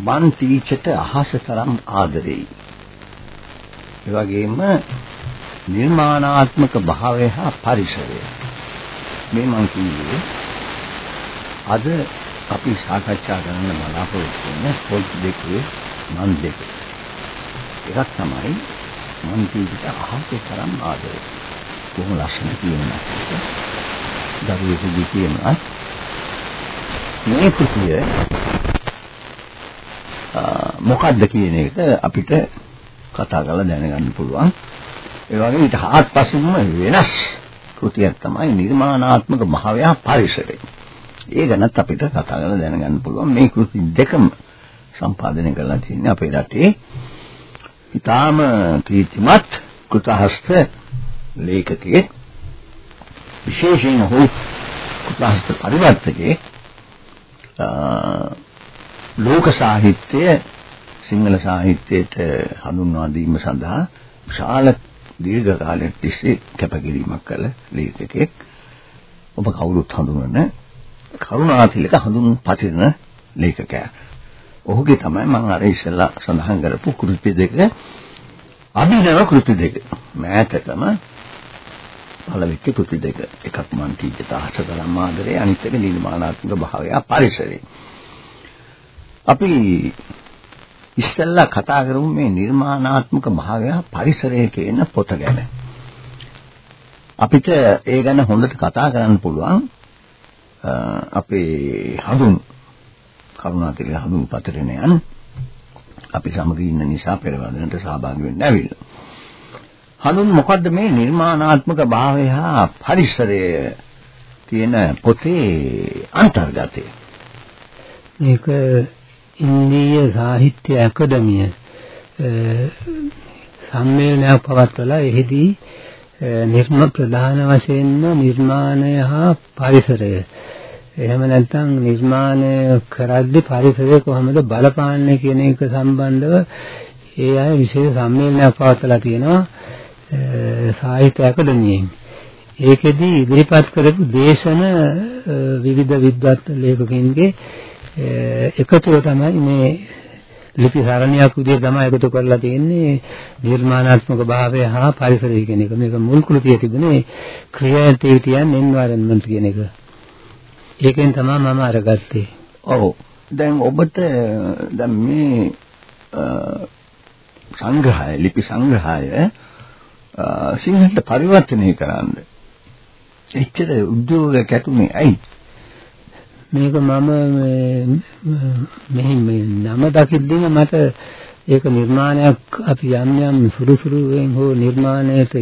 මන් ටීචර්ට අහස තරම් ආදරෙයි. ඒ වගේම නිර්මාණාත්මක භාවය හා පරිසරය. මේ මං කියන්නේ අද අපි සාකච්ඡා කරන්න බලාපොරොත්තු වෙන පොත් දෙකේ මන් දෙක. එකක් තමයි මන් ටීචර්ට අහස තරම් ආදරෙයි. කොහොම ලස්සන කියනවා. දරුවෙකුගේ කියනවා මේ කෘතිය මොකද්ද කියන එක අපිට කතා කරලා දැනගන්න පුළුවන්. ඒ වගේ ඊට හාත්පසින්ම වෙනස් කෘතියක් තමයි නිර්මාණාත්මක භාවය පරිසරය. ඒ ගැනත් අපිට කතා කරලා දැනගන්න පුළුවන්. මේ කෘති දෙකම සම්පාදනය කරලා තියෙන්නේ අපේ රටේ. ඊටාම කීර්තිමත් කෘතහස්ත ලේඛකයෙක් විශේෂයෙන් ඔහු කෘතහස්ත පරිවර්තකයෙක් ලෝක සාහිත්‍ය සිංහල සාහිත්‍යයට හඳුන්වා දීම සඳහා විශාල දීර්ඝ කාලයක් තිස්සේ කැපකිරීමක් කළ ලේඛකෙක් ඔබ කවුරුත් හඳුනන කරුණාතිලක හඳුන් පතිරන ලේඛකයා. ඔහුගේ තමයි මම අර ඉස්සෙල්ලා සඳහන් කරපු කෘති දෙක අභිනව කෘති දෙක. මෑතකම පළවෙච්ච කෘති දෙක. එකක් මන් කීජත අහසකලම් ආදරේ අනිත් එක නිර්මාණාත්මක භාවය පරිසරේ. අපි ඉස්සෙල්ලා කතා කරමු මේ නිර්මාණාත්මක භාවය පරිසරය කියන පොත ගැන. අපිට ඒ ගැන හොඳට කතා කරන්න පුළුවන් අපේ හඳුන් කරුණාතිලක හඳුන් පතරණයන් අපි සමග ඉන්න නිසා පෙරවදනට සහභාගී වෙන්න ඇවිල්ලා. හඳුන් මොකද්ද මේ නිර්මාණාත්මක භාවය හා පරිසරය කියන පොතේ අන්තර්ගතය? මේක ඉන්දීය සාහිත්‍ය අකාදමිය සම්මේලනයක් පවත්වලා එහිදී නිර්ම ප්‍රධාන වශයෙන්ම නිර්මාණය හා පරිසරය එහෙම නැත්නම් නිර්මාණය කරද්දී පරිසරය කොහොමද බලපාන්නේ කියන එක සම්බන්ධව ඒ අය විශේෂ සම්මේලනයක් පවත්වලා තියෙනවා සාහිත්‍ය අකාදමියෙන්. ඒකෙදි ඉදිරිපත් කරපු දේශන විවිධ විද්වත් ලේඛකින්ගේ එකතුව තමයි මේ ලිපි සරණියක් විදිහට තමයි එකතු කරලා තියෙන්නේ නිර්මාණාත්මක භාවය හා පරිසරය කියන එක. මේක මුල් කෘතිය තිබුණේ ක්‍රියේටිවිටි and environment කියන එක. ඒකෙන් තමයි මම අරගත්තේ. ඔව්. දැන් ඔබට දැන් මේ සංග්‍රහය ලිපි සංග්‍රහය සිංහලට පරිවර්තනය කරන්න. එච්චර උද්‍යෝගයක් ඇතුනේ ඇයි? මේක මම මෙහි මේ නම දකිද්දීම මට ඒක නිර්මාණයක් අපි යම් යම් සුළු සුළුෙන් හෝ නිර්මාණයට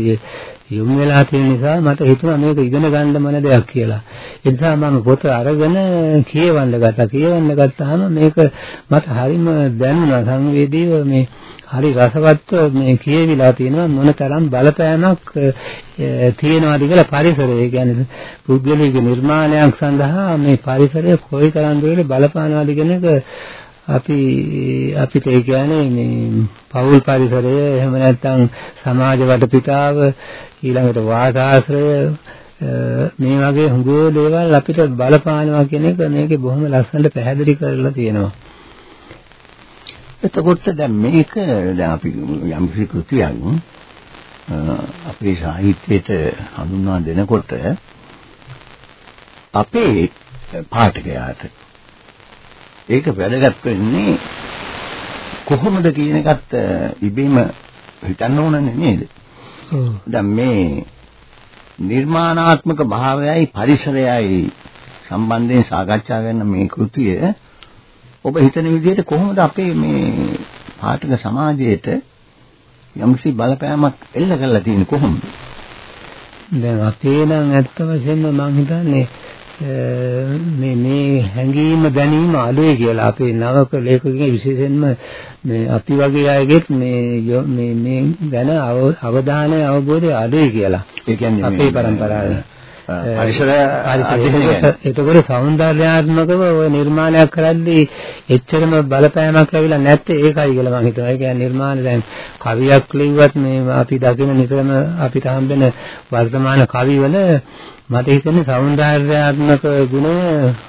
යොමු වෙලා තියෙන නිසා මට හිතුණා මේක ඉගෙන ගන්න මන දෙයක් කියලා. ඒ නිසා මම පොත අරගෙන කියවන්න ගත්තා. කියවන්න ගත්තාම මේක මට හරිම දැනුණා සංවේදීව මේ හරි රසවත්ව මේ කියවිලා තියෙනවා මොනතරම් බලපෑමක් තියෙනවද කියලා පරිසරය. ඒ කියන්නේ පුද්ගලික නිර්මාණයක් සඳහා මේ පරිසරය කොයිතරම් දුරට බලපානවද කියන එක අපි අපිට ඒ කියන්නේ මේ පෞල් පරිසරය එහෙම නැත්නම් සමාජ වටපිටාව ඊළඟට වාසාශ්‍රය මේ වගේ හුඟෝ දේවල් අපිට බලපානවා කියන එක මේකේ බොහොම ලස්සනට පැහැදිලි කරලා තියෙනවා. එතකොට දැන් මේක දැන් අපි යම් කෘතියක් අපේ සාහිත්‍යයට හඳුන්වා දෙනකොට අපේ පාඨකයාට ඒක වැදගත් වෙන්නේ කොහොමද කියන එකත් ඉබේම හිතන්න ඕනනේ නේද? දැන් මේ නිර්මාණාත්මක භාවයයි පරිසරයයි සම්බන්ධයෙන් සාකච්ඡා කරන මේ කෘතිය ඔබ හිතන විදිහට කොහොමද අපේ මේ පාඨක සමාජයට යම්කිසි බලපෑමක් එල්ල කරලා තියෙන්නේ කොහොමද? දැන් අපේ නම් ඇත්ත වශයෙන්ම මම හිතන්නේ මේ මේ හැඟීම දැනීම අඩුයි කියලා අපේ නවක ලේඛකගේ විශේෂයෙන්ම මේ අපි වගේ අයගෙත් මේ මේ මේ ගැන අවධානය අවබෝධය අඩුයි කියලා. ඒ කියන්නේ අපේ પરම්පරාවේ පරිසර එතකොට సౌందర్యාත්මකව ওই නිර්මාණයක් කරද්දී එච්චරම බලපෑමක් ලැබිලා නැත්තේ ඒකයි කියලා මම හිතනවා. ඒ කියන්නේ නිර්මාණ දැන් කවියක් ලියුවත් මේ අපි දකින නිතරම අපිට හම්බෙන වර්තමාන කවිවල මට හිතෙන්නේ సౌందర్యාත්මක ගුණය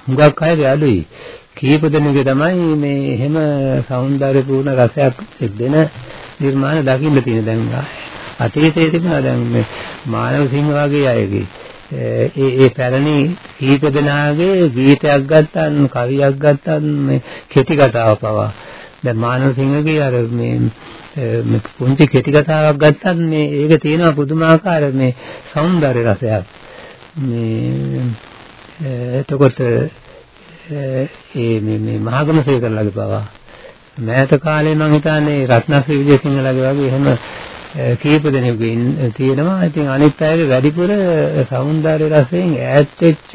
හුඟක් අයගේ අඩුයි. කීප දෙනෙක් තමයි මේ එහෙම సౌందర్యපූර්ණ රසයක් දෙන නිර්මාණ දකින්න තියෙන දැන් අතීතයේ තිබුණා දැන් මේ මානව සිංහ වගේ අයගේ ඒ ඒ පැරණි කීප දෙනාගේ ගීතයක් ගත්තන් කවියක් ගත්තන් මේ කෙටි කතාව පවා. දැන් මානව සිංහගේ අර මේ මේ පුංචි කෙටි කතාවක් ගත්තත් මේ ඒක තියෙනවා පුදුමාකාර මේ సౌందර්ය රසයක්. මේ එතකොට ඒ මේ මේ මහගම සේකරලාගේ පවා. මෑත කාලේ මම හිතන්නේ රත්නශ්‍රී විජේසිංහලාගේ වගේ එහෙම කීප දෙනෙකුගේ තියෙනවා. ඉතින් අනිත් අයගේ වැඩිපුර సౌందර්ය රසයෙන් ඈත් වෙච්ච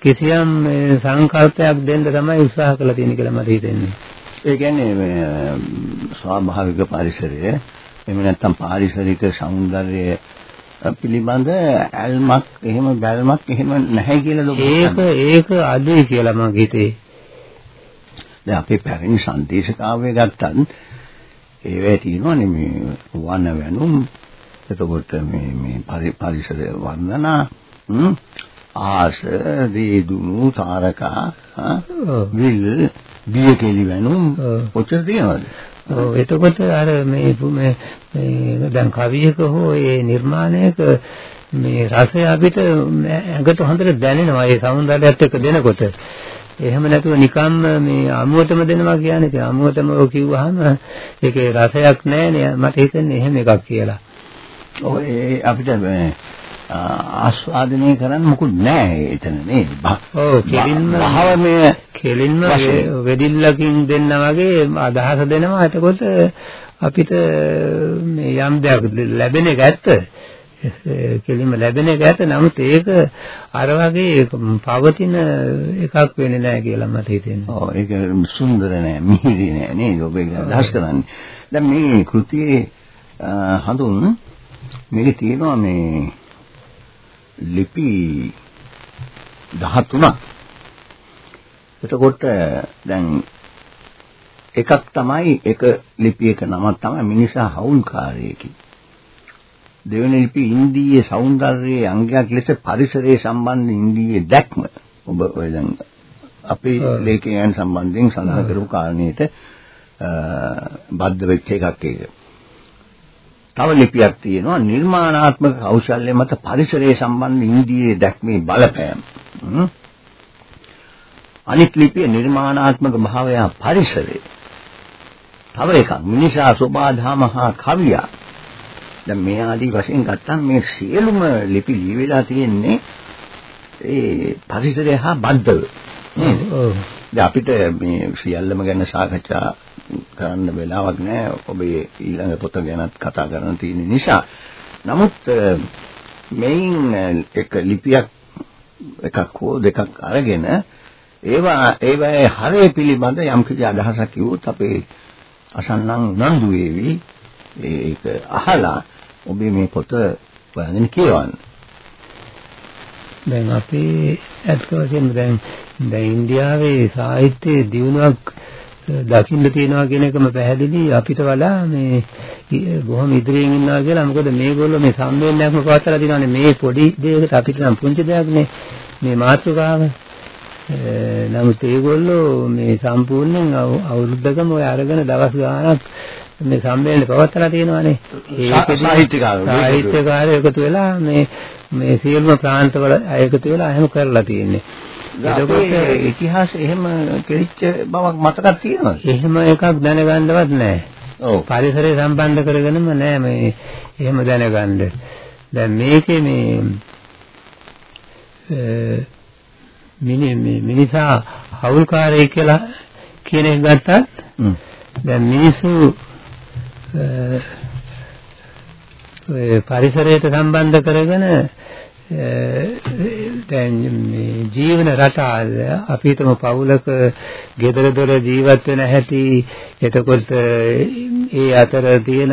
කිසියම් සංකල්පයක් දෙන්න තමයි උත්සාහ කළ තියෙන කියලා මට හිතෙන්නේ. ඒ කියන්නේ මේ ස්වාභාවික පරිසරය එහෙම නැත්නම් පාරිසරික సౌందර්යය පිළිබඳ ඇල්මක් එහෙම බැල්මක් එහෙම නැහැ කියලා ලොකු ඒක ඒක අඩුයි කියලා මම හිතේ. දැන් අපි පැරණි සංදේශ කාව්‍ය ගත්තත් ඒවැ තියෙනවානේ මේ වන වැනුම්. එතකොට මේ මේ පරිසර වන්දනා ආස දීදුණු තාරකා විල් බිය කෙලි වැනුම් ඔච්චර තියෙනවද? ඔව් එතකොට අර මේ මේ දැන් කවියක හෝ ඒ නිර්මාණයක මේ රසය අපිට ඇඟට හොඳට දැනෙනවා. ඒ సౌందර්යයත් එක්ක දෙනකොට එහෙම නැතුව නිකම්ම මේ අමුවටම දෙනවා කියන්නේ ඉතින් අමුවටම ඔය කිව්වහම ඒකේ රසයක් නැහැ මට හිතෙන්නේ එහෙම එකක් කියලා. ඔය අපිට ආස්වාදනය කරන්න මොකුත් නැහැ එතන නේද? ඔව් කෙලින්ම භාවමය කෙලින්ම වෙදිල්ලකින් දෙන්න වගේ අදහස දෙනවා. එතකොට අපිට මේ යම් දෙයක් ලැබෙන එක ඇත්ත. කෙලින්ම ලැබෙන එක ඇත නමුත් ඒක අර වගේ පවතින එකක් වෙන්නේ නැහැ කියලා මට හිතෙනවා. ඔව් ඒක සුන්දර නෑ මිහිරි නෑ නේද ඔබ ඒක අදහස් කරන්නේ. දැන් මේ කෘතියේ හඳුන් මේකේ තියෙනවා මේ ලිපි 13ක්. එතකොට දැන් එකක් තමයි එක ලිපියක නමක් තමයි මිනිසා හවුල්කාරයෙකි. දෙවෙනි ලිපි ඉන්දීය సౌందර්යයේ අංගයක් ලෙස පරිසරයේ සම්බන්ධ ඉන්දීය දැක්ම ඔබ ඔය දැන් අපේ ලේඛනයන් සම්බන්ධයෙන් සඳහන් කරපු කාරණේට බද්ධ වෙච්ච එකක් ඒක. තව ලිපියක් තියෙනවා නිර්මාණාත්මක කෞශල්‍ය මත පරිසරයේ සම්බන්ධ ඉන්දීය දැක්මේ බලපෑම. අනිත් ලිපිය නිර්මාණාත්මක භාවය පරිසරය. තව එකක් මිනිසා සෝබාධාම හා කවියා දැන් මේ ආදී වශයෙන් ගත්තම මේ සියලුම ලිපි ලියවිලා තියෙන්නේ ඒ පරිසරය හා බද්ධව නේද? දැන් අපිට මේ සියල්ලම ගැන සාකච්ඡා කරන්න වෙලාවක් නැහැ. ඔබේ ඊළඟ පොත ගැනත් කතා කරන්න තියෙන නිසා. නමුත් මේන් එක ලිපියක් එකක් හෝ දෙකක් අරගෙන ඒවා ඒවායේ හරය පිළිබඳ යම් කිසි අදහසක් කිව්වොත් අපේ අසන්නන් උනන්දු වේවි ඒක අහලා ඔබේ මේ පොත හොයාගෙන කියවන්න. දැන් අපේ ඇත්ත වශයෙන්ම දැන් දැන් ඉන්දියාවේ සාහිත්‍යයේ දියුණුවක් දකින්න තියෙනවා කියන එකම පැහැදිලි අපිට වඩා මේ බොහොම ඉදිරියෙන් ඉන්නවා කියලා. මොකද මේගොල්ලෝ මේ සම්මේලනයක්ම පවත්ලා දිනවනේ? මේ පොඩි දෙයකට අපිට නම් පුංචි දෙයක් නේ. මේ මාතෘකාව. නමුත් ඒගොල්ලෝ මේ සම්පූර්ණයෙන් අවුරුද්දකම ඔය අරගෙන දවස් ගාණක් මේ සම්මේලනේ පවත්ලා තියෙනවානේ. සාහිත්‍යකාරයෝ සාහිත්‍යකාරයෝ එකතු වෙලා මේ මේ සියලුම ප්‍රාන්තවල එකතු වෙලා එහෙම කරලා තියෙන්නේ. එතකොට ඉතිහාසය එහෙම කෙලිච්ච බවක් මතකක් තියෙනවද? එහෙම එකක් දැනගන්නවත් නැහැ ඔව්. පරිසරය සම්බන්ධ කරගෙනම නෑ මේ එහෙම දැනගන්න. දැන් මේකේ මේ මිනි මිනිසා හවුල්කාරයෙක් කියලා කියන එක ගත්තත් දැන් මිනිස්සු පරිසරයට සම්බන්ධ කරගෙන දැන් මේ ජීවන රටාව අපි හිතමු පවුලක ගෙදර දොර ජීවත් වෙන හැටි එතකොට ඒ අතර තියෙන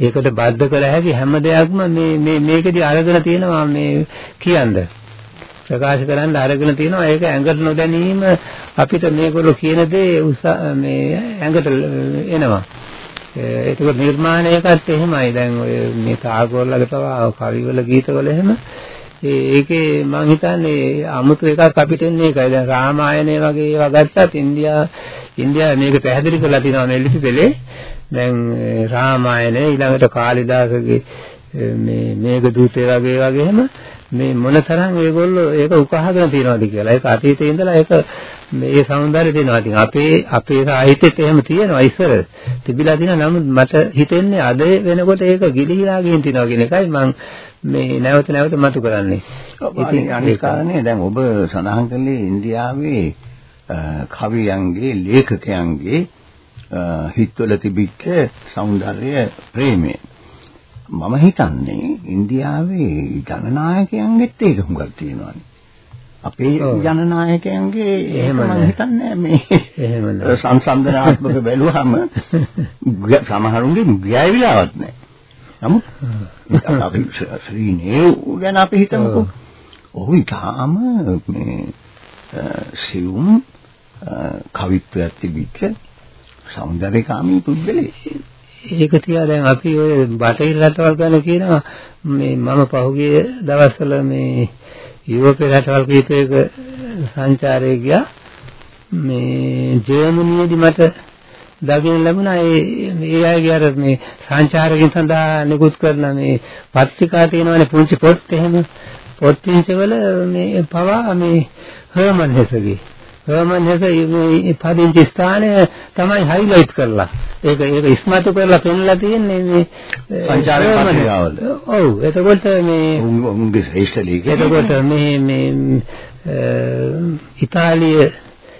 ඒකට බද්ධ කළ හැකි හැම දෙයක්ම මේ මේ මේකදී අරගෙන තියෙනවා මේ කියන්නේ. ප්‍රකාශ කරන්න අරගෙන තියෙනවා ඒක ඇඟට නොදැනීම අපිට මේගොල්ලෝ කියන දේ මේ ඇඟට එනවා. ඒක නිර්මාණයකත් එහෙමයි. දැන් ඔය මේ තාගෝල්ලගේ පවා කවිවල ගීතවල එහෙම. ඒකේ මම හිතන්නේ අමුතු එකක් අපිට එන්නේ ඒකයි. දැන් රාමායනය වගේ ඒවා ගත්තත් ඉන්දියා ඉන්දියා මේක පැහැදිලි කරලා තියෙනවා මේ ලිපි පෙළේ. දැන් රාමායනය ඊළඟට කාලිදාසගේ මේ මේඝ දූතය වගේ වගේ එහෙම මේ මොනතරම් ඒගොල්ලෝ ඒක උකහාගෙන තියනවාද කියලා. ඒක අතීතයේ ඉඳලා ඒක මේ సౌందර්යය දෙනවා. ඉතින් අපේ අපේ සාහිත්‍යෙත් එහෙම තියෙනවා ඉස්සර. තිබිලා තියෙනවා. නමුත් මට හිතෙන්නේ අද වෙනකොට ඒක ගිලිහිලා ගින් තිනවා කියන එකයි මම මේ නැවත නැවත මතු කරන්නේ. ඉතින් අනිත් කාරණේ දැන් ඔබ සඳහන් කළේ ඉන්දියාවේ කවියන්ගේ ලේඛකයන්ගේ හිතවල තිබිච්ච సౌందර්ය ප්‍රේමය. මම හිතන්නේ ඉන්දියාවේ ජනනායකයන්ගෙත් ඒක හුඟක් තියෙනවානේ. අපේ ජනනායකයන්ගේ එහෙම මම හිතන්නේ මේ එහෙම සංසන්දනාත්මක බැලුවම සමහරුන්ගේ ගෑවිලාවත් නැහැ. නමුත් අපි ශ්‍රී නේව් ගැන අපි හිතමුකෝ. ඔහු ඊටාම මේ සිවුම් කවිත්වයක් තිබිච්ච සෞන්දර්යකාමී පුද්ගලෙක්. ඒක තියා දැන් අපි ඔය බටහිර රටවල් ගැන කියනවා. මේ මම පහුගිය දවස්වල මේ යුරෝපේ රටවල් කීපයක සංචාරයේ ගියා. මේ ජර්මනියේදී මට දකින්න ලැබුණා. ඒ ඒ අයගේ අර මේ සංචාරකයන් සඳහා නිකුත් කරන මේ පත්‍රිකා තියෙනවානේ පුංචි පොත් එහෙම. පොත් පිටවල මේ පවා මේ හර්මන් හෙසගේ මේ පදිංචි ස්ථානය තමයි හයිලයිට් කරලා. ඒක ඒක ඉස්මතු කරලා පෙන්ලා තියෙන්නේ මේ සංචාරක පත්‍රිකාවල ඔව්. එතකොට මේ උන්ගේ ශ්‍රේෂ්ඨ ලීග එතකොට මේ මේ ඉතාලිය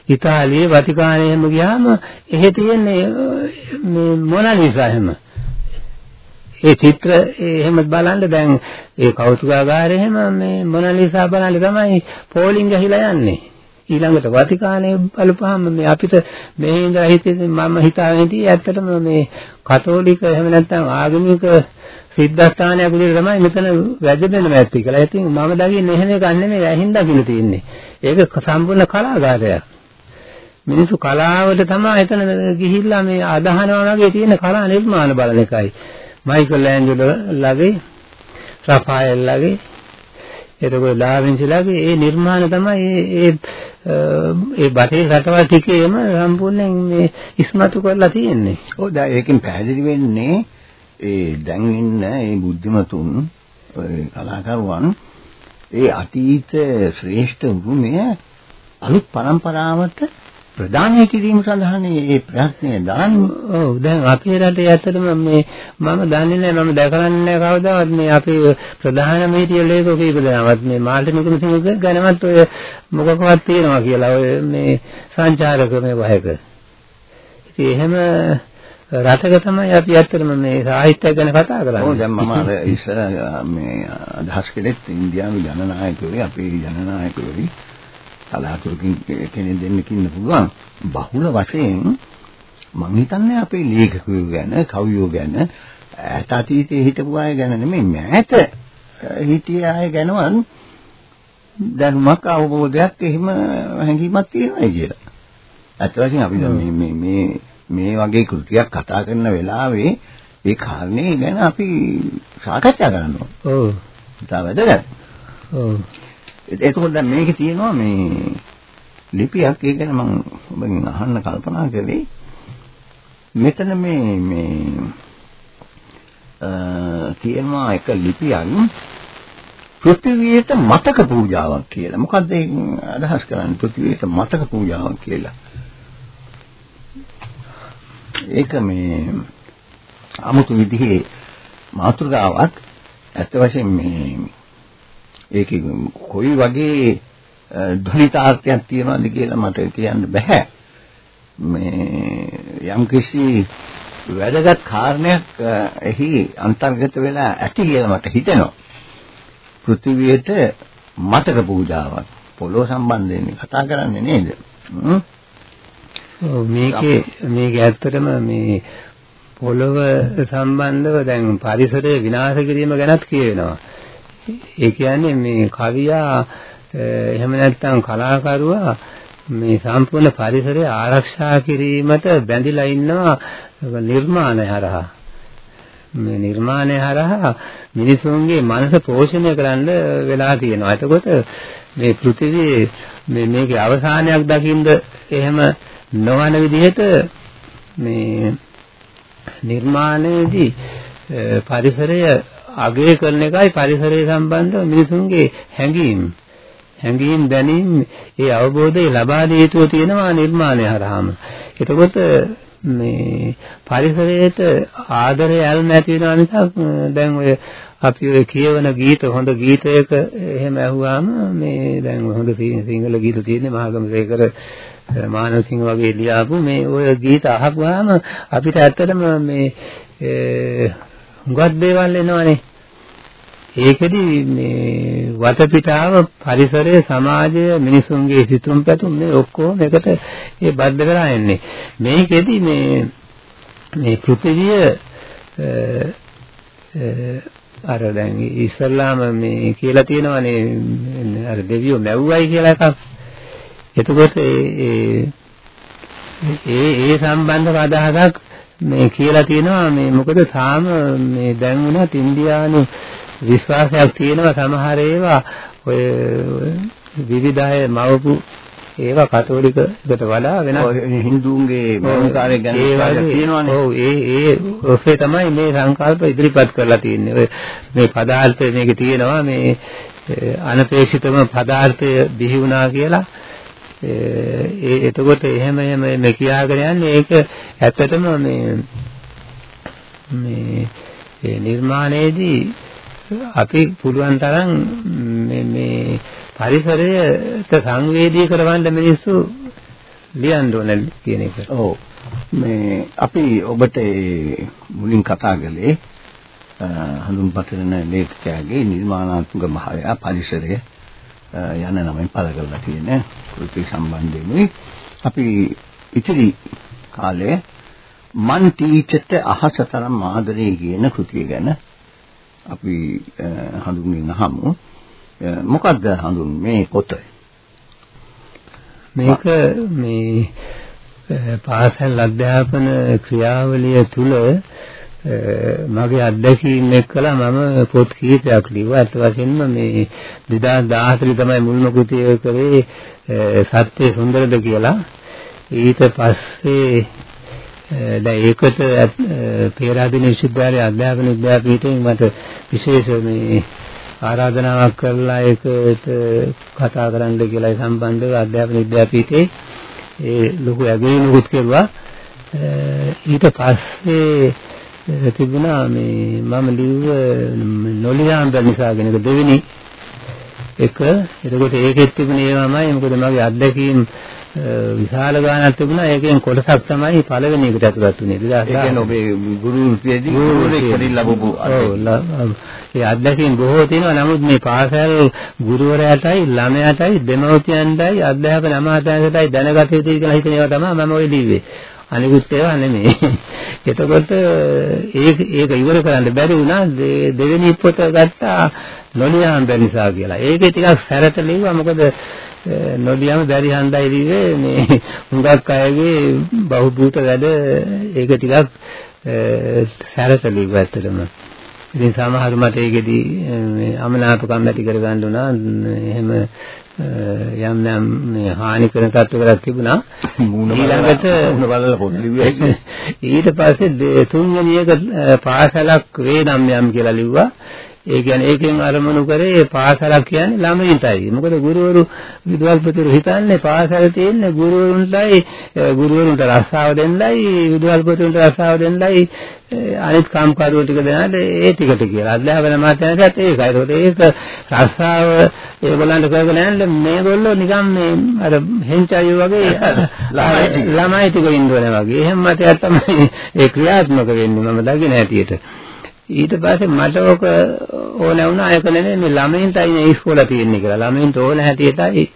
ඉතාලියේ වතිකානයේ හැම ගියාම එහෙ තියෙන්නේ මේ මොනාලිසා හැම ඒ චිත්‍ර එහෙම බලන්න දැන් ඒ කෞතුකාගාරේ හැම මේ මොනාලිසා බලන්න තමයි පෝලිං ගහිලා යන්නේ ඊළඟට වතිකානයේ බලපුවාම මේ අපිට මේ ඉඳලා හිතේ මම හිතාගෙන හිටියේ ඇත්තටම මේ කතෝලික එහෙම නැත්නම් ආගමික සිද්ධාස්ථානයක් විදිහට තමයි මෙතන වැජබෙන්න මැත්තේ කියලා. ඉතින් මම දකින්නේ එහෙම එකක් නෙමෙයි ඇහින් දකින්න තියෙන්නේ. ඒක සම්පූර්ණ කලාගාරයක්. මිනිස්සු කලාවට තමයි එතන ගිහිල්ලා මේ අදහනවා වගේ තියෙන කලා නිර්මාණ බලන එකයි. මයිකල් ඇන්ජලෝ ලගේ රෆායල් ලගේ එතකොට ඩාවින්සිලාගේ ඒ නිර්මාණ තමයි ඒ ඒ බටහිර රටවල් ටිකේම සම්පූර්ණයෙන් මේ ඉස්මතු කරලා තියෙන්නේ. ඔව් දැන් ඒකෙන් පැහැදිලි වෙන්නේ ඒ දැන් ඉන්න මේ බුද්ධිමතුන් කලාකරුවන් ඒ අතීත ශ්‍රේෂ්ඨ උරුමය අලුත් પરම්පරාවට ප්‍රදානය කිරීම සඳහා මේ ප්‍රයත්නය දරන්නේ. ඔව් දැන් අපේ රටේ ඇත්තටම මේ මම දන්නේ නැහැ මම දැකලා නැහැ කවදාවත් මේ අපේ ප්‍රධාන මේතිය ලේඛක කීප දෙනාවත් මේ මාල්ටි මිකුසිංහ ගැනවත් ඔය මොකකවත් තියෙනවා කියලා ඔය මේ සංචාරක මේ වහක. ඉතින් එහෙම රටක තමයි අපි ඇත්තටම මේ සාහිත්‍ය ගැන කතා කරන්නේ. ඔව් දැන් මම අර ඉස්සර මේ අදහස් කළෙත් ඉන්දියානු ජනනායකයෝ අපේ ජනනායකයෝ කලාතුරකින් කෙනෙක් දෙන්නෙක් ඉන්න පුළුවන් බහුල වශයෙන් මම හිතන්නේ අපේ ලේඛකයෝ ගැන කවියෝ ගැන ඈත අතීතයේ හිටපු අය ගැන නෙමෙයි මෑත හිටිය අය ගැනවත් දැනුමක් අවබෝධයක් එහෙම හැඟීමක් තියෙනවා කියලා. ඇත්ත වශයෙන් අපි මේ මේ මේ මේ වගේ කෘතියක් කතා කරන වෙලාවේ ඒ කාරණේ ගැන අපි සාකච්ඡා කරනවා. ඔව්. ඒක වැදගත්. ඔව්. එතකොට දැන් මේකේ තියෙනවා මේ ලිපියක්. ඒ ගැන මම ඔබෙන් අහන්න කල්පනා කළේ. මෙතන මේ මේ තියෙනවා එක ලිපියක්. පෘථිවියට මතක පූජාවක් කියලා. මොකද්ද අදහස් කරන්නේ? පෘථිවියට මතක පූජාවක් කියලා? ඒක මේ 아무තු විදිහේ මාතෘකාවක්. ඇත්ත වශයෙන් මේ ඒකේ කොයි වගේ ධනිතාර්ථයක් තියෙනවද කියලා මට කියන්න බෑ. මේ යම් කිසි වැදගත් කාරණයක් එහි අන්තර්ගත වෙලා ඇති කියලා මට හිතෙනවා. පෘථිවියට මතක පූජාවක් පොළොව සම්බන්ධයෙන් කතා කරන්නේ නේද? ඔව් මේකේ මේක ඇත්තටම මේ පොළව සම්බන්ධව දැන් පරිසරය විනාශ කිරීම ගැනත් කියවෙනවා. ඒ කියන්නේ මේ කවියා එහෙම නැත්නම් කලාකරුවා මේ සම්පූර්ණ පරිසරය ආරක්ෂා කිරීමට බැඳිලා ඉන්නවා නිර්මාණය හරහා. මේ නිර්මාණය හරහා මිනිසුන්ගේ මනස පෝෂණය කරන්න වෙලා තියෙනවා. එතකොට මේ පෘථිවියේ මේ මේකේ අවසානයක් දකින්ද එහෙම නොවන විදිහට මේ නිර්මාණයේදී පරිසරය අගය කරන එකයි පරිසරය සම්බන්ධව මිනිසුන්ගේ හැඟීම් හැඟීම් දැනීම් ඒ අවබෝධය ලබා දී යුතු තියෙනවා නිර්මාණය හරහාම. එතකොට මේ පරිසරයට ආදරය ඇල්ම ඇති වෙනවා මිසක් දැන් ඔය අපි ඔය කියවන ගීත හොඳ ගීතයක එහෙම ඇහුවාම මේ දැන් හොඳ සිංහල ගීත තියෙන්නේ මහගමසේකර මානසිංහ වගේ ලියාපු මේ ඔය ගීත අහපුවාම අපිට ඇත්තටම මේ හුඟක් දේවල් එනවනේ. ඒකෙදි මේ වටපිටාව පරිසරය සමාජය මිනිසුන්ගේ සිතුම් පැතුම් මේ ඔක්කොම එකට ඒ බද්ධ වෙලා එන්නේ. මේකෙදි මේ මේ පෘථිවිය අර දැන් ඉස්සල්ලාම මේ කියලා තියෙනවානේ අර දෙවියෝ මැව්වයි කියලා එකක්. එතකොට ඒ ඒ ඒ සම්බන්ධව අදහසක් මේ කියලා තියෙනවා මේ මොකද තාම මේ දැන් වුණත් ඉන්දියානු විශ්වාසයක් තියෙනවා සමහර ඒවා ඔය විවිධය මවපු ඒවා කතෝලික එකට වඩා වෙනස් හින්දුන්ගේ මනෝකාරය ගැන තියෙනවානේ. ඔව් ඒ ඒ ඔස්සේ තමයි මේ සංකල්ප ඉදිරිපත් කරලා තියෙන්නේ. ඔය මේ පදාර්ථ මේකේ තියෙනවා මේ අනපේක්ෂිතම පදාර්ථය බිහි වුණා කියලා ඒ එතකොට එහෙම එහෙම මේ කියාගෙන යන්නේ ඒක ඇත්තටම මේ මේ නිර්මාණයේදී අපි පුළුවන් තරම් මේ මේ පරිසරයට සංවේදී කරවන්න මිනිස්සු ලියන්න ඕන කියන එක. ඔව්. මේ අපි ඔබට මුලින් කතා කළේ හඳුන්පතන ලේඛකයාගේ නිර්මාණාත්මක භාවය පරිසරය යන නමෙන් පළ කරලා තියෙන කෘති සම්බන්ධයෙන්ුයි අපි ඉතිරි කාලේ මන් ටීචර්ට අහසතරම් ආදරේ කියන කෘතිය ගැන අපි හඳුන්වන්න හමු මොකක්ද හඳුන් මේ පොත. මේක මේ පාසල් අධ්‍යාපන ක්‍රියාවලිය තුල මගේ අත්දැකීම් එක්කලා මම පොත් කීපයක් ලිව්වා. අත් වශයෙන්ම මේ 2014 තමයි මුල්ම කෘතිය කරේ සත්‍ය සුන්දරද කියලා. ඊට පස්සේ දැන් ඒකට පේරාදෙණිය විශ්වවිද්‍යාලයේ අධ්‍යාපන විද්‍යාපීඨයෙන් මට විශේෂ මේ ආරාධනාවක් කරලා ඒකට කතා කරන්න කියලා සම්බන්ධව අධ්‍යාපන විද්‍යාපීඨයේ ඒ ලොකු ඇගයීමකුත් කෙරුවා ඊට පස්සේ තිබුණා මේ මම ලිව්ව නොලියාම්බ නිසා කියන එක දෙවෙනි එක. එතකොට ඒකෙත් තිබුණේ ඒවමයි. මොකද මගේ අත්දැකීම් විශාල ගානක් තිබුණා. ඒකෙන් කොටසක් තමයි පළවෙනි එකට ඇතුළත් වුණේ. 2000 ඒ කියන්නේ ඔබේ ගුරු වෘත්තියේදී ගුරුවරයෙක් ලැබපු ඒ අත්දැකීම් බොහෝ තියෙනවා. නමුත් මේ පාසල් ගුරුවරයාටයි ළමයාටයි දෙමව්පියන්ටයි අධ්‍යාපන අමාත්‍යාංශයටයි දැනගත යුතුයි කියලා හිතන ඒවා තමයි මම ඔය ලිව්වේ අනිකුත් ඒවා නෙමෙයි. එතකොට ඒක ඒක ඉවර කරන්න බැරි වුණා දෙවෙනි පොත ගත්තා නොලියම් බැරි නිසා කියලා. ඒකේ ටිකක් සැරට ලිව්වා මොකද නොලියම බැරි හන්දයි ලිව්වේ මේ හුඟක් අයගේ බහුභූත වැඩ ඒක ටිකක් සැරට ලිව්වා ඇත්තටම. ඉතින් සමහර මට ඒකෙදි අමනාපකම් ඇති කරගන්න උනා. එහෙම යම් යම් මේ හානි කරන තත්ත්වයක් තිබුණා. ඊළඟට බලලා පොත් ලිව්වා. ඊට පස්සේ තුන්වෙනි එක පාසලක් වේ නම් යම් කියලා ලිව්වා ඒ කියන්නේ ඒකෙන් අරමුණු කරේ පාසලක් කියන්නේ ළමයින්ටයි. මොකද ගුරුවරු විදුහල්පතිවරු හිතන්නේ පාසල තියෙන්නේ ගුරුවරුන්ටයි ගුරුවරුන්ට රස්සාව දෙන්නයි විදුහල්පතිවරුන්ට රස්සාව දෙන්නයි අනිත් කාම්කාරයෝ ටික දෙනාට ඒ ටිකට කියලා. අධ්‍යාපන මාත්‍යාංශයත් ඒකයි. ඒක රස්සාව ඒගොල්ලන්ට කරගෙන යන්නේ මේගොල්ලෝ නිකන් මේ අර හෙන්චායෝ වගේ ළමයි ටික ඉන්නවනේ වගේ. එහෙම මතයක් තමයි ඒ ක්‍රියාත්මක වෙන්නේ මම දකින හැටියට. ඊට පස්සේ මට ඔක ඕන වුණා ඒක නෙමෙයි මේ ළමයින්ටයි මේ ඉස්කෝල තියෙන්නේ කියලා. ළමයින්ට ඕන හැටියටයි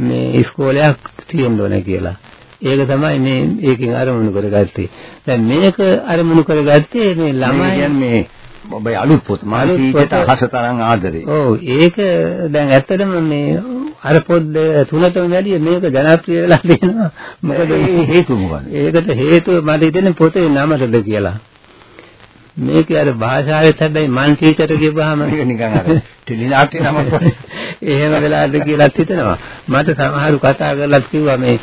මේ ඉස්කෝලයක් තියෙන්න ඕන කියලා. ඒක තමයි මේ ඒකෙන් අරමුණු කරගත්තේ. දැන් මේක අරමුණු කරගත්තේ මේ ළමයි කියන්නේ ඔබේ අලුත් පොත් මානසිකයට අහස තරම් ආදරේ. ඔව් ඒක දැන් ඇත්තටම මේ අර පොත් තුනටම වැඩිය මේක ජනප්‍රිය වෙලා තියෙනවා. මොකද හේතුව මොකද? ඒකට හේතුව මට හිතෙන්නේ පොතේ නමටද කියලා. මේක අර භාෂාවෙත් හැබැයි මන් ටීචර් කියපුවාම නිකන් අර ටෙලිනාට්‍ය නමක් වගේ. එහෙම වෙලාද කියලාත් හිතනවා. මට සමහරු කතා කරලාත් කිව්වා මේ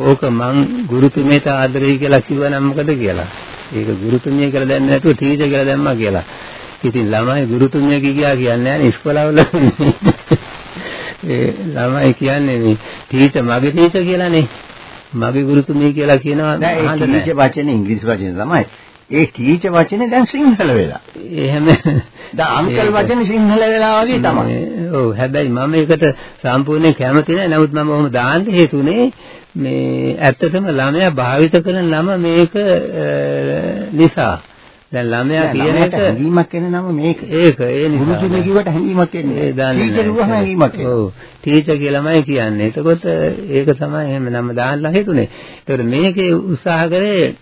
ඕක මං ගුරුතුමේට ආදරෙයි කියලා කිව්වනම් මොකද කියලා. ඒක ගුරුතුමිය කියලා දැන්නේ නැතුව ටීචර් කියලා දැම්මා කියලා. ඉතින් ළමයි ගුරුතුමිය කියා කියන්නේ නැහැ ඉස්කෝලවල. ඒ ළමයි කියන්නේ මේ ටීචර් මගේ ටීචර් කියලානේ. මගේ ගුරුතුමිය කියලා කියනවා. නෑ ඒ ටීචර් වචනේ ඉංග්‍රීසි වචනේ තමයි. ඒ ටීචර් වචනේ දැන් සිංහල වෙලා. එහෙම දැන් අංකල් වචනේ සිංහල වෙලා වගේ තමයි. ඔව් හැබැයි මම ඒකට සම්පූර්ණයෙන් කැමති නැහැ. නමුත් මම ඔහොම දාන්න හේතුනේ මේ ඇත්තටම ළමයා භාවිත කරන නම මේක නිසා. දැන් ළමයා කියන එක හැඟීමක් එන නම මේක. ඒක ඒ නිසා. ගුරුතුමිය කිව්වට හැඟීමක් එන්නේ. ටීචර් කිව්වම හැඟීමක් එන්නේ. ඔව්. ටීචර් කියලාමයි කියන්නේ. එතකොට ඒක තමයි එහෙම නම දාන්න හේතුනේ. ඒතකොට මේකේ උත්සාහ කරේ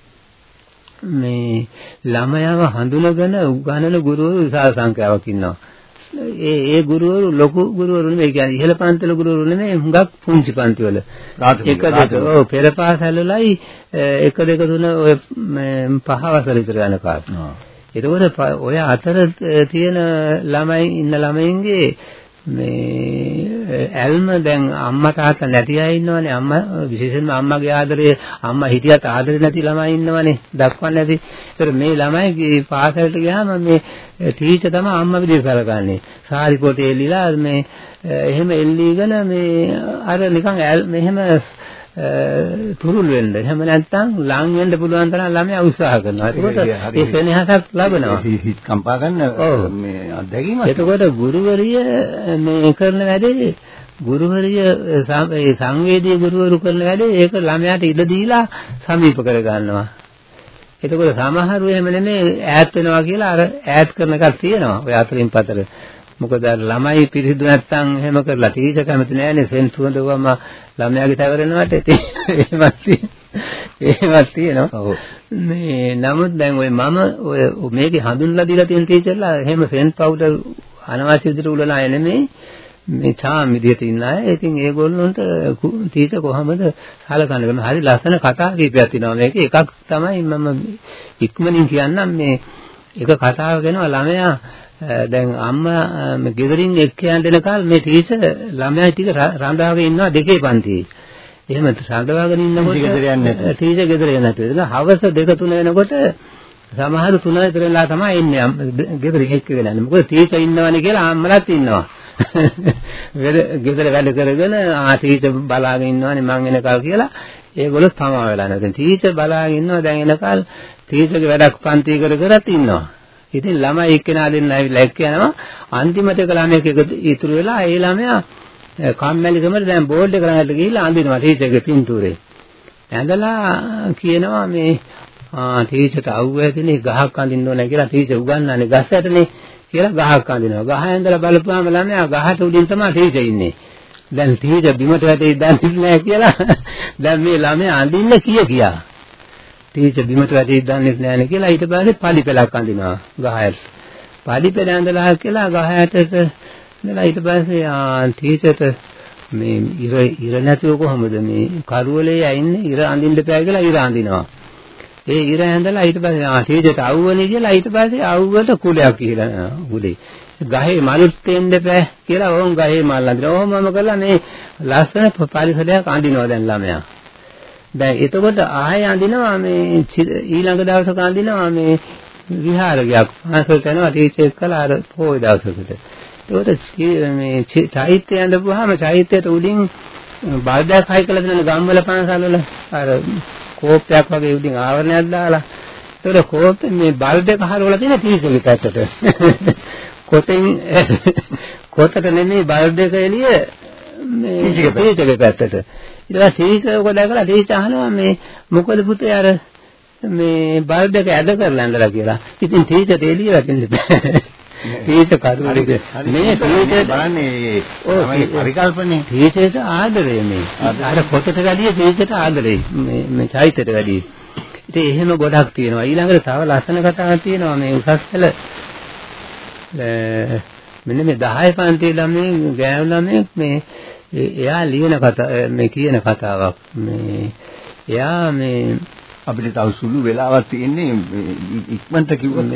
මේ ළමයාව හඳුනගෙන උගන්වන ගුරුවරු විශාල සංඛ්‍යාවක් ඉන්නවා. ඒ ඒ ගුරුවරු ලොකු ගුරුවරු නෙමෙයි කියන්නේ ඉහළ පන්තිවල ගුරුවරු නෙමෙයි හුඟක් පුංචි පන්තිවල. එක දෙක ඔව් පෙර පාසල්වලයි එක දෙක තුන ඔය පහ වසර විතර යන කාලේ. එතකොට ඔය අතර තියෙන ළමයි ඉන්න ළමයින්ගේ මේ ඇල්ම දැන් අම්මා තාත්තා නැති අය ඉන්නවනේ අම්මා විශේෂයෙන්ම අම්මගේ ආදරය අම්මා හිටියත් ආදරේ නැති ළමයි ඉන්නවනේ දක්වන්නේ නැති. ඒතර මේ ළමයි පාසලට ගියාම මේ ටීචර් තමයි අම්මා විදිහට සලකන්නේ. සාරි පොටේ එල්ලිලා මේ එහෙම එල්ලීගෙන මේ අර නිකන් මෙහෙම තුරුල් වෙන්න. එහෙම නැත්නම් ලං වෙන්න පුළුවන් තරම් ළමයා උත්සාහ කරනවා. ඒකට ඒ සෙනෙහසක් ලබනවා. හිත කම්පා ගන්න මේ අත්දැකීමක්. එතකොට ගුරුවරිය මේ කරන වැඩේ ගුරුවරිය ඒ සංවේදී ගුරුවරු කරන වැඩේ ඒක ළමයාට ඉඩ දීලා සමීප කර ගන්නවා. එතකොට සමහරු එහෙම නෙමෙයි ඈත් වෙනවා කියලා අර ඈත් කරන එකක් තියෙනවා. ඔය අතරින් පතර. මොකද ළමයි පිරිසිදු නැත්තම් එහෙම කරලා ටීචර් කැමති නෑනේ සෙන් සුවඳවම ළමයාගේ තවරනවට එහෙමත් එහෙමත් තියෙනවා. ඔව්. මේ නමුත් දැන් ඔය මම ඔය මේකේ හඳුන්ලා දීලා තියෙන ටීචර්ලා එහෙම සෙන් පවුඩර් අනවශ්‍ය විදිහට අය නෙමෙයි. මේ චාම් විදිහට ඉන්න අය. ඉතින් ඒගොල්ලොන්ට ටීචර් කොහමද සලකන්නේ? හරි ලස්සන කතා කීපයක් තියෙනවා. මේක එකක් තමයි මම ඉක්මනින් කියන්නම් මේ එක කතාවක් වෙනවා ළමයා දැන් අම්මා ගෙදරින් එක්ක යන්න දෙනකල් මේ ටීචර් ළමයා ටික රඳාගෙන ඉන්නවා දෙකේ පන්තියේ. එහෙම රඳවාගෙන ඉන්නකොට ටීචර් ගෙදර යන්නේ නැතුව. ඒක හවස දෙක තුන වෙනකොට සමහර තුන විතර වෙලා තමයි එන්නේ ගෙදරින් එක්කගෙන යන්නේ. මොකද ටීචර් ඉන්නවනේ කියලා අම්මලාත් ඉන්නවා. වැඩ ගෙදර වැඩ කරගෙන ආ ටීචර් බලාගෙන ඉන්නවනේ මං එනකල් කියලා ඒගොල්ලෝ තමා වෙලා නැත්නම් ටීචර් බලාගෙන ඉන්නවා දැන් එනකල් ටීචර්ගේ වැඩක් පන්ති කර කරත් ඉන්නවා. ඉතින් ළමයි එක්කෙනා දෙන්න ඇවිල්ලා එක්ක යනවා අන්තිමට එක ළමයෙක් එක ඉතුරු වෙලා ඒ ළමයා කම්මැලිකමට දැන් බෝඩ් එක ළඟට ගිහිල්ලා අඳිනවා ටීචර්ගේ පින්තූරේ. ඇඳලා කියනවා මේ ආ ටීචර්ට අවුව ඇතිනේ ගහක් අඳින්න ඕනේ කියලා ටීචර් උගන්වන්නේ ගස් ඇටනේ කියලා ගහක් අඳිනවා. ගහ ඇඳලා බලපුවාම ළමයා ගහට උඩින් තමයි ටීචර් ඉන්නේ. දැන් ටීචර් බිමට වැටේ දන්නේ නැහැ කියලා දැන් මේ ළමයා අඳින්න කිය කියා ටීචර් බිමට වැටී දන්නේ නැහැ කියලා ඊට පස්සේ පඩි පෙලක් අඳිනවා ගහයට. පඩි පෙල ඇඳලා කියලා ගහයටට නේද ඊට පස්සේ ආ ටීචර්ට මේ ඉර ඉර නැතුව කොහොමද මේ කරුවලේ ඇින්නේ ඉර අඳින්න බෑ කියලා ඉර අඳිනවා. ඒ ඉර ඇඳලා ඊට පස්සේ ආ ටීචර්ට අවුවනේ කියලා ඊට පස්සේ අවුවට කුලයක් කියලා උදේ. ගහේ මලුත් තෙන්න බෑ කියලා ඕම් ගහේ මල් අඳිනවා. ඕමම කළා මේ ලස්සන පරිසරයක් අඳිනවා දැන් ළමයා. දැන් එතකොට ආයෙ අඳිනවා මේ ඊළඟ දවසක අඳිනවා මේ විහාරයක් පාසලට යනවා ටීචර් එක්කලා අර පොයි දවසකට. ඒකට මේ චෛත්‍යය ඇඳපුවාම චෛත්‍යයට උඩින් බල්දයක් හයි කළ දෙන ගම්වල පාසල් වල අර කෝප්පයක් වගේ උඩින් ආවරණයක් දාලා ඒතර කෝප්පේ මේ බල්බ් එක හරවලා තියෙන ටීචර්ගේ පැත්තට. කොතෙන් කොතට නෙමෙයි බල්බ් එක එළිය මේ ටීචර්ගේ පැත්තට. ඊට පස්සේ ටීචර් ඔක දැකලා ටීචර් අහනවා මේ මොකද පුතේ අර මේ බල්බ් එක ඇද කරලා ඇඳලා කියලා. ඉතින් ටීචර් එළිය වැටෙන්න බෑ. තීච කරු මේ තීච බලන්නේ ඔය පරිකල්පනේ. තීචයට ආදරය මේ. අර පොතට වැඩිය තීචට ආදරේ. මේ මේ චෛත්‍යයට වැඩිය. ඉතින් එහෙම ගොඩක් තියෙනවා. ඊළඟට තව ලස්සන කතාවක් තියෙනවා මේ උසස් පෙළ. මෙන්න මේ 10 පන්තියේ ළමයි ගෑනු ළමයෙක් මේ එයා ලියන කතා මේ කියන කතාවක් මේ එයා මේ අපිට තව සුළු වෙලාවක් තියෙන්නේ ඉක්මනට කිව්වොත්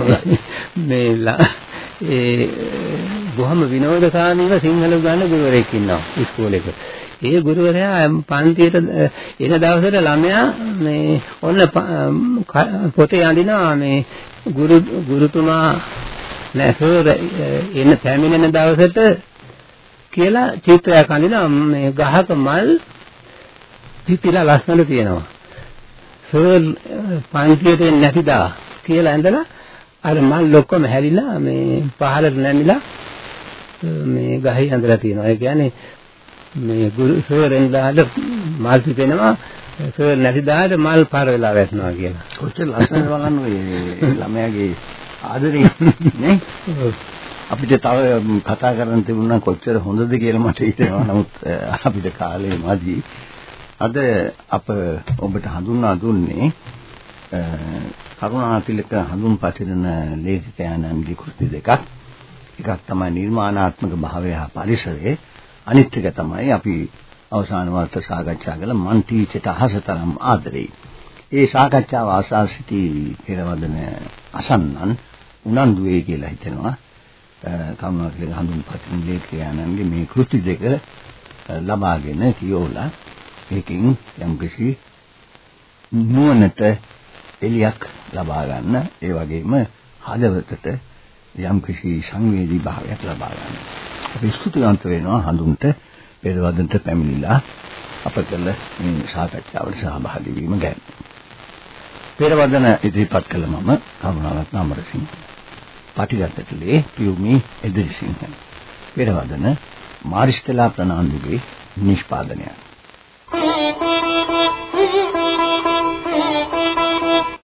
මේ ඒ බොහොම විනෝදකාරීව සිංහල උගන්න ගුරුවරයෙක් ඉන්නවා ඉස්කෝලේක. ඒ ගුරුවරයා පන්තියට එන දවසට ළමයා මේ ඔන්න පොතේ අඳිනවා මේ ගුරු ගුරුතුමා නැසෝර එන පැමිණෙන දවසට කියලා චිත්‍රයක් අඳිනවා මේ ගහක මල් පිපිලා ලස්සන තියෙනවා. සර් පන්තියට නැතිදා කියලා ඇඳලා අර මල් ඔක්කොම හැලිලා මේ පහළට නැමිලා මේ ගහේ ඇඳලා තියෙනවා. ඒ කියන්නේ මේ ගුරු සර් එන්දාට මල් පිපෙනවා සර් නැතිදාට මල් පාර වෙලා වැටෙනවා කියලා. කොච්චර ලස්සනද බලන්න ඔය ළමයාගේ ආදරේ නේ? අපිට තව කතා කරන්න තිබුණා කොච්චර හොඳද කියලා මට හිතෙනවා. නමුත් අපිට කාලේ මදි. අද අප ඔබට හඳුන්වා දුන්නේ කරුණාතිලක හඳුන් පතිරන ලේඛකයන්න්ගේ කෘති දෙකක්. එකක් තමයි නිර්මාණාත්මක භාවය හා පරිසරය. අනිත් එක තමයි අපි අවසාන වර්ත සාකච්ඡා කළ මන් ටීචර්ට අහසතරම් ආදරේ. ඒ සාකච්ඡාව ආසා සිටි පෙරවදන අසන්නන් උනන්දු වෙයි කියලා හිතෙනවා. කරුණාතිලක හඳුන් පතිරන ලේඛකයන්න්ගේ මේ කෘති දෙක ලබාගෙන කියෝලා ඒකෙන් යම්කිසි නුවණට එලියක් ලබා ගන්න ඒ වගේම හදවතට යම්කිසි සංවේදී භාවයක් ලබා ගන්න. අපි ස්තුතිවන්ත වෙනවා හඳුන්ට පෙරවදනට පැමිණිලා අප කළ මේ සාකච්ඡාවට සහභාගී වීම ගැන. පෙරවදන ඉදිරිපත් කළ මම කරුණාරත්න අමරසිංහ. පටිගත කළේ පියුමි එදිරිසිංහ. පෙරවදන මාරිස්තලා ප්‍රනාන්දුගේ නිෂ්පාදනයක්. Thank you.